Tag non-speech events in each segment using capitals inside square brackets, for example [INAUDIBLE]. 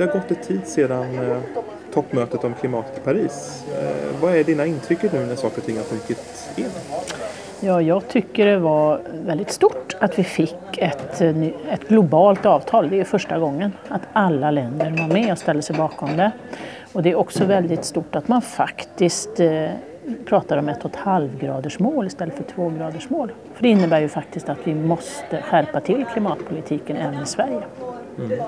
det har gått ett tid sedan eh, toppmötet om klimatet i Paris. Eh, vad är dina intryck nu när saker och ting har sjunkit in? Ja, jag tycker det var väldigt stort att vi fick ett, eh, ett globalt avtal. Det är första gången att alla länder var med och ställde sig bakom det. Och det är också väldigt stort att man faktiskt eh, pratar om ett och ett halvgraders mål istället för två graders mål. För det innebär ju faktiskt att vi måste skärpa till klimatpolitiken även i Sverige. Mm.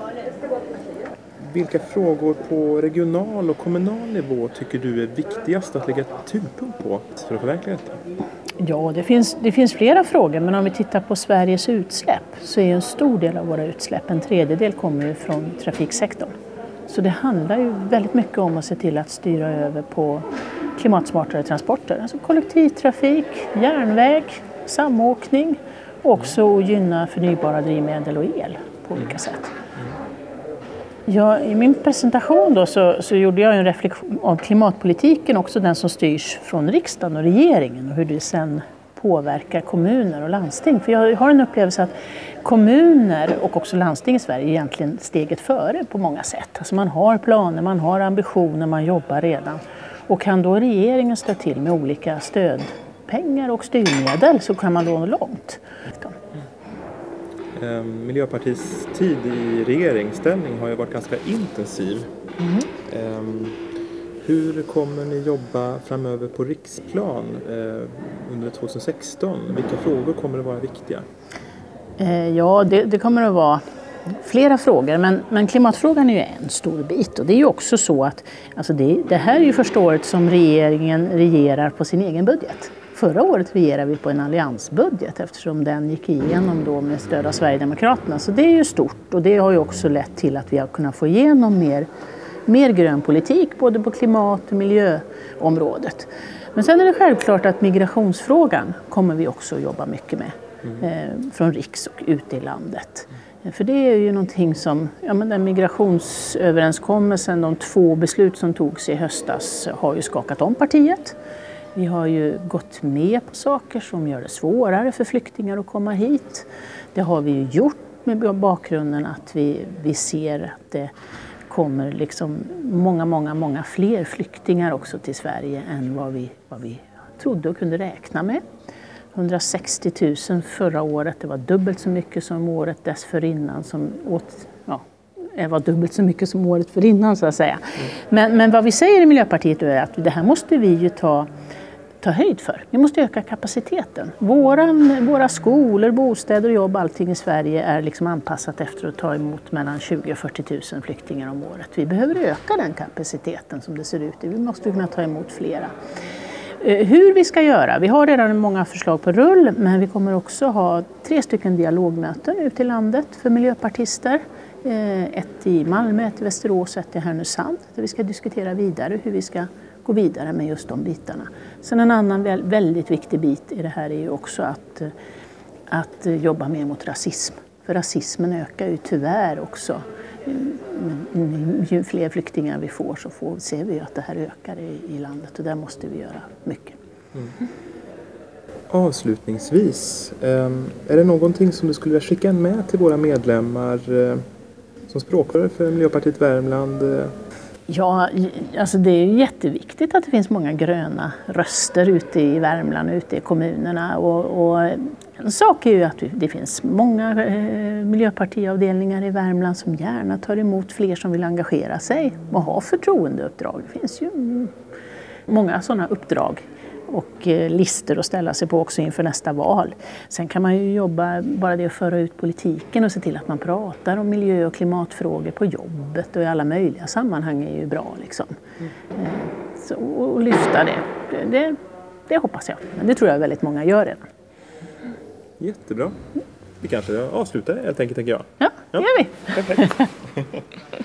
Vilka frågor på regional och kommunal nivå tycker du är viktigast att lägga tyngdpunkt på för att förverkliga detta? Ja, det finns, det finns flera frågor men om vi tittar på Sveriges utsläpp så är en stor del av våra utsläpp, en tredjedel kommer ju från trafiksektorn. Så det handlar ju väldigt mycket om att se till att styra över på klimatsmartare transporter. Alltså kollektivtrafik, järnväg, samåkning och också gynna förnybara drivmedel och el på olika sätt. Ja, I min presentation då så, så, gjorde jag en reflektion av klimatpolitiken, också den som styrs från riksdagen och regeringen och hur det sen påverkar kommuner och landsting. För jag har en upplevelse att kommuner och också landsting i Sverige är egentligen steget före på många sätt. Alltså man har planer, man har ambitioner, man jobbar redan. Och kan då regeringen stå till med olika stödpengar och styrmedel så kan man nå långt. Ehm, Miljöpartiets tid i regeringsställning har ju varit ganska intensiv. Mm. Hur kommer ni jobba framöver på riksplan eh, under 2016? Vilka frågor kommer att vara viktiga? Eh, ja, det, det kommer att vara flera frågor, men, men, klimatfrågan är ju en stor bit. Och det är ju också så att alltså det, det här är ju första året som regeringen regerar på sin egen budget. Förra året regerade vi på en alliansbudget eftersom den gick igenom då med stöd av Sverigedemokraterna. Så det är ju stort och det har ju också lett till att vi har kunnat få igenom mer, mer grön politik både på klimat och miljöområdet. Men sen är det självklart att migrationsfrågan kommer vi också att jobba mycket med mm. eh, från riks och ute i landet. För det är ju någonting som, ja men den migrationsöverenskommelsen, de två beslut som togs i höstas har ju skakat om partiet. Vi har ju gått med på saker som gör det svårare för flyktingar att komma hit. Det har vi ju gjort med bakgrunden att vi, vi ser att det kommer liksom många, många, många fler flyktingar också till Sverige än vad vi, vad vi trodde och kunde räkna med. 160 000 förra året, det var dubbelt så mycket som året dessförinnan som åt, ja, var dubbelt så mycket som året förinnan så att säga. Mm. Men, men vad vi säger i Miljöpartiet är att det här måste vi ju ta ta höjd för. Vi måste öka kapaciteten. Våran, våra skolor, bostäder och jobb, allting i Sverige är liksom anpassat efter att ta emot mellan 20 och 40 000 flyktingar om året. Vi behöver öka den kapaciteten som det ser ut. Vi måste kunna ta emot flera. Eh, hur vi ska göra? Vi har redan många förslag på rull men vi kommer också ha tre stycken dialogmöten ute i landet för miljöpartister. Eh, ett i Malmö, ett i Västerås och ett i Härnösand där vi ska diskutera vidare hur vi ska gå vidare med just de bitarna. Sen en annan väldigt viktig bit i det här är ju också att, att jobba mer mot rasism. För rasismen ökar ju tyvärr också. Ju fler flyktingar vi får så får, ser vi att det här ökar i, i landet och där måste vi göra mycket. Mm. Avslutningsvis, ehm, är det någonting som du skulle vilja skicka med till våra medlemmar eh, som språkrör för Miljöpartiet Värmland eh, Ja, alltså det är jätteviktigt att det finns många gröna röster ute i Värmland och ute i kommunerna. Och, och en sak är ju att det finns många eh, miljöpartiavdelningar i Värmland som gärna tar emot fler som vill engagera sig och ha förtroendeuppdrag. Det finns ju många sådana uppdrag och eh, listor att ställa sig på också inför nästa val. Sen kan man ju jobba, bara det att föra ut politiken och se till att man pratar om miljö och klimatfrågor på jobbet och i alla möjliga sammanhang är ju bra. Liksom. Mm. Så, och lyfta det. det. det. hoppas jag. Men det tror jag väldigt många gör redan. Jättebra. Vi kanske avslutar helt enkelt tänker jag. Ja, det gör vi. [LAUGHS]